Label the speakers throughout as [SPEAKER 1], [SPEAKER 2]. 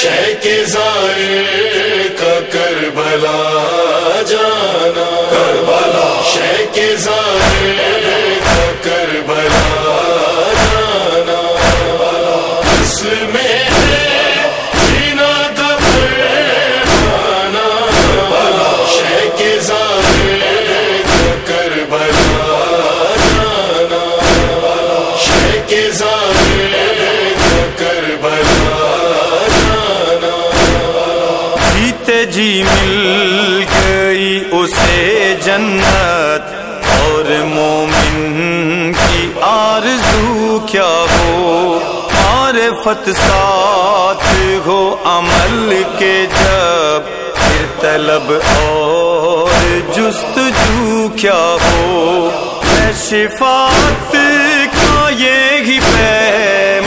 [SPEAKER 1] شہ کے زائے کا کربلا جانا. کربلا. شہ کے
[SPEAKER 2] زائے اسے جنت اور مومن کی آرزو کیا ہو؟ معرفت ساتھ ہو عمل کے جب پھر طلب اور جستجو کیا ہو؟ ہے شفاعت کا یہ پیمانہ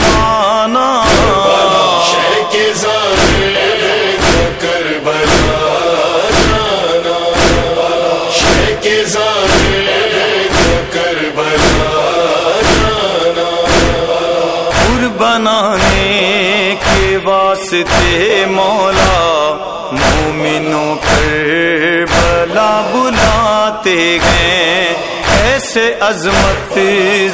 [SPEAKER 2] واسطے مولا، مومنوں پر بلا بلاتے گئے۔ ایسے عظمت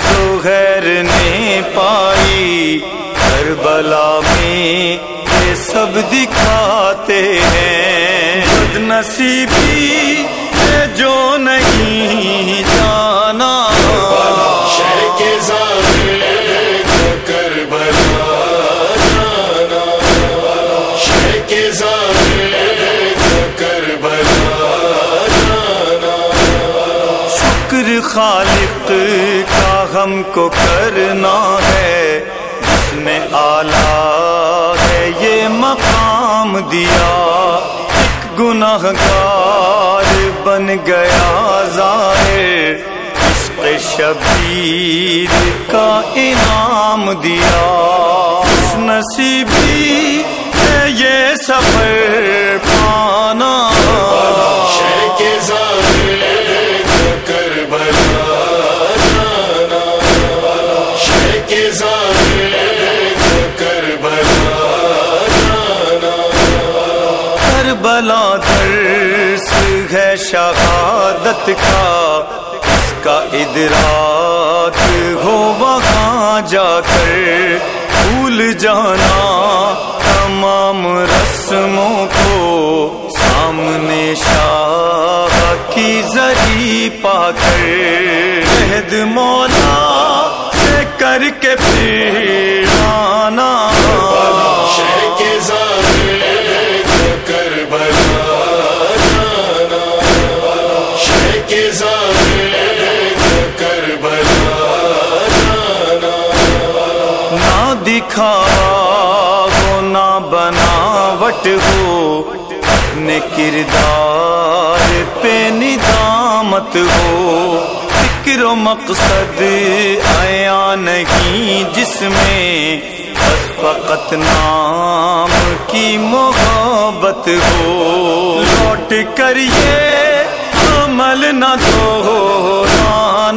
[SPEAKER 2] زہر نے پائی، کربلا میں یہ سب دکھاتے ہیں۔ بد نصیبی جو نہیں خالق کا ہم کو کرنا ہے، جس نے آلہ ہے یہ مقام دیا۔ ایک گناہ گار بن گیا ظاہر عشق شبیر کا انعام دیا۔ نصیبی ہے یہ سفر۔ درس ہے شہادت کا، اس کا ادراک ہو وہاں جا کر بھول جانا تمام رسموں کو۔ سامنے شاہ کی زری پا کر مولا سے کر کے پھر دکھا ہو نہ بناوٹ ہو، اپنے کردار پہ ندامت ہو۔ فکر و مقصد آیا نہیں جس میں بس فقط نام کی محبت ہو۔ لوٹ کر یہ عمل نہ تو
[SPEAKER 1] شہ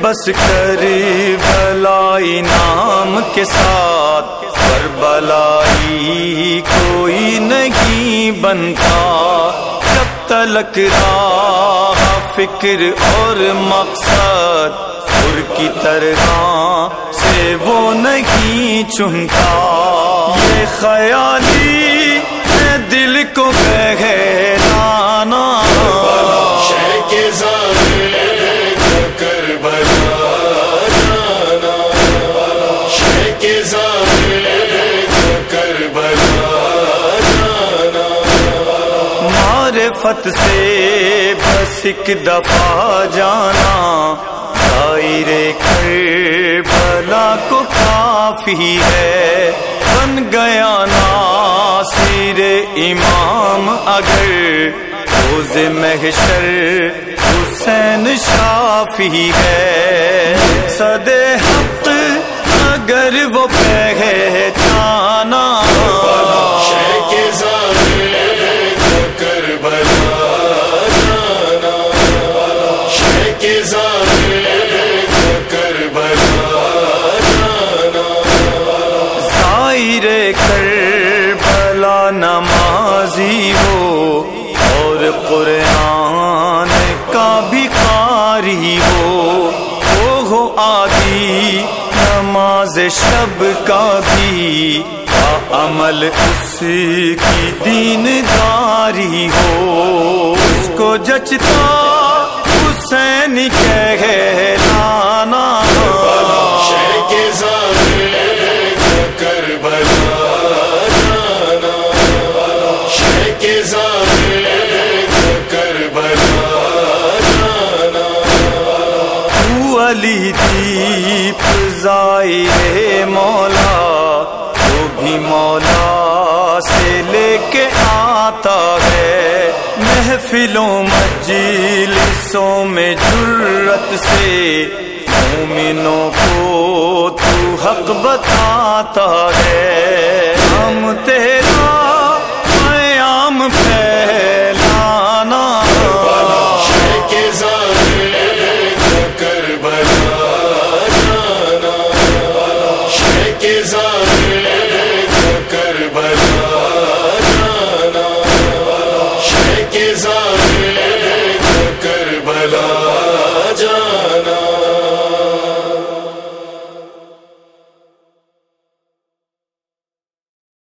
[SPEAKER 2] بس کر بلائی نام کے ساتھ۔ پر بلائی کوئی نہیں بنتا۔ جب تلک راہ فکر اور مقصد اور کی طرح سے وہ نہیں چنتا۔ یہ خیالی دل کو بہلانا معرفت سے بس ایک دفعہ جانا دائرے کر بلا کو کافی ہے۔ بن گیا ناصر امام اگر، روز محشر حسین شافی ہے۔ صدے حق اگر وہ پہچانا شب کا بھی عمل اس کی دین داری ہو۔ اس کو جچتا حسین کہلانا علی دیپ ظاہر مولا تو بھی مولا سے لے کے آتا ہے۔ محفلوں، مجلسوں میں جرت سے مومنوں کو تو حق بتاتا ہے۔ زار